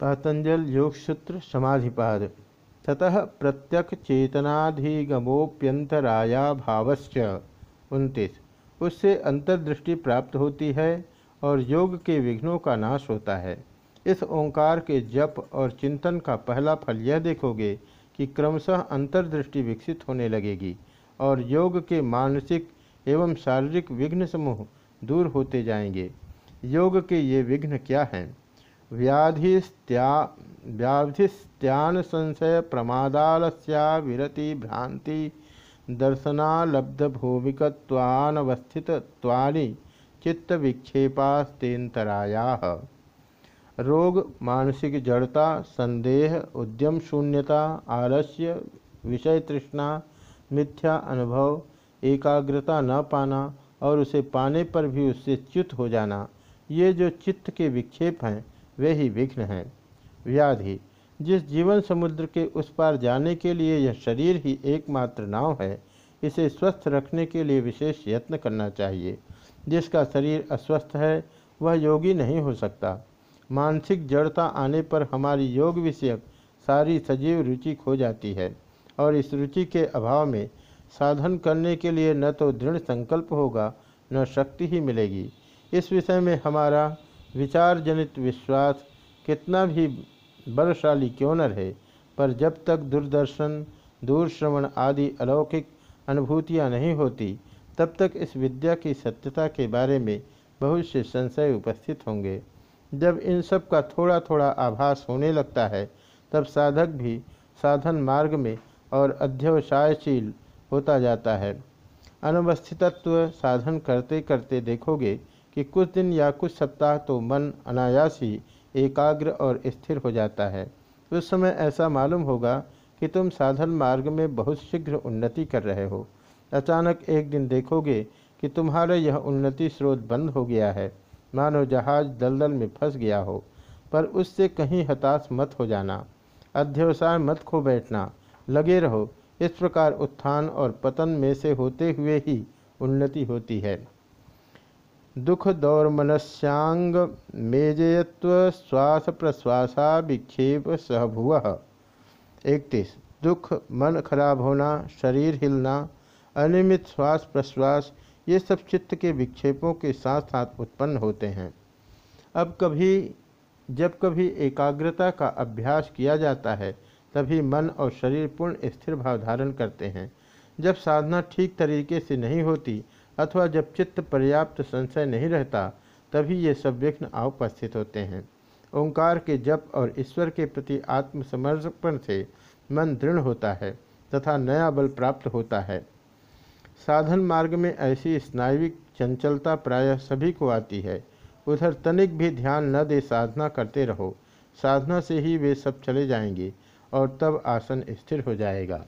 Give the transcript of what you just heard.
पातंजल योग सूत्र समाधिपाद। ततः प्रत्यक चेतनाधिगमोप्यंतराया भावश्च उनतीस। उससे अंतर्दृष्टि प्राप्त होती है और योग के विघ्नों का नाश होता है। इस ओंकार के जप और चिंतन का पहला फल यह देखोगे कि क्रमशः अंतर्दृष्टि विकसित होने लगेगी और योग के मानसिक एवं शारीरिक विघ्न समूह दूर होते जाएँगे। योग के ये विघ्न क्या हैं? व्याधिस्त्या व्याधिस्त्यान संशय प्रमादालस्या विरति भ्रांति दर्शनालब्ध भूमिकवानवस्थित्वानि चित्त विक्षेपास्तेन्तराया रोग, मानसिक जड़ता, संदेह, उद्यम शून्यता, आलस्य विषय तृष्णा मिथ्या अनुभव, एकाग्रता न पाना और उसे पाने पर भी उससे च्युत हो जाना, ये जो चित्त के विक्षेप हैं वे ही विघ्न हैं। व्याधि, जिस जीवन समुद्र के उस पार जाने के लिए यह शरीर ही एकमात्र नाव है, इसे स्वस्थ रखने के लिए विशेष यत्न करना चाहिए। जिसका शरीर अस्वस्थ है, वह योगी नहीं हो सकता। मानसिक जड़ता आने पर हमारी योग विषयक सारी सजीव रुचि खो जाती है, और इस रुचि के अभाव में साधन करने के लिए न तो दृढ़ संकल्प होगा, न शक्ति ही मिलेगी। इस विषय में हमारा विचार जनित विश्वास कितना भी बलशाली क्यों न रहे, पर जब तक दूरदर्शन, दूरश्रवण आदि अलौकिक अनुभूतियाँ नहीं होती, तब तक इस विद्या की सत्यता के बारे में बहुत से संशय उपस्थित होंगे। जब इन सब का थोड़ा थोड़ा आभास होने लगता है, तब साधक भी साधन मार्ग में और अध्यवसायशील होता जाता है। अनवस्थितत्व साधन करते करते देखोगे कि कुछ दिन या कुछ सप्ताह तो मन अनायास ही एकाग्र और स्थिर हो जाता है। उस समय ऐसा मालूम होगा कि तुम साधन मार्ग में बहुत शीघ्र उन्नति कर रहे हो। अचानक एक दिन देखोगे कि तुम्हारा यह उन्नति स्रोत बंद हो गया है। मानो जहाज़ दलदल में फंस गया हो, पर उससे कहीं हताश मत हो जाना। अध्यवसाय मत खो बैठना। लगे रहो, इस प्रकार उत्थान और पतन में से होते हुए ही उन्नति होती है। दुख दौर मनस्यांग मेजयत्व श्वास प्रश्वासा विक्षेप सहभुव इकतीस दुख, मन खराब होना, शरीर हिलना, अनियमित श्वास प्रश्वास ये सब चित्त के विक्षेपों के साथ साथ उत्पन्न होते हैं। अब कभी, जब कभी एकाग्रता का अभ्यास किया जाता है, तभी मन और शरीर पूर्ण स्थिर भाव धारण करते हैं। जब साधना ठीक तरीके से नहीं होती अथवा जब चित्त पर्याप्त संशय नहीं रहता, तभी ये सब विघ्न उपस्थित होते हैं। ओंकार के जप और ईश्वर के प्रति आत्मसमर्पण से मन दृढ़ होता है तथा नया बल प्राप्त होता है। साधन मार्ग में ऐसी स्नायुविक चंचलता प्रायः सभी को आती है। उधर तनिक भी ध्यान न दे साधना करते रहो। साधना से ही वे सब चले जाएँगे और तब आसन स्थिर हो जाएगा।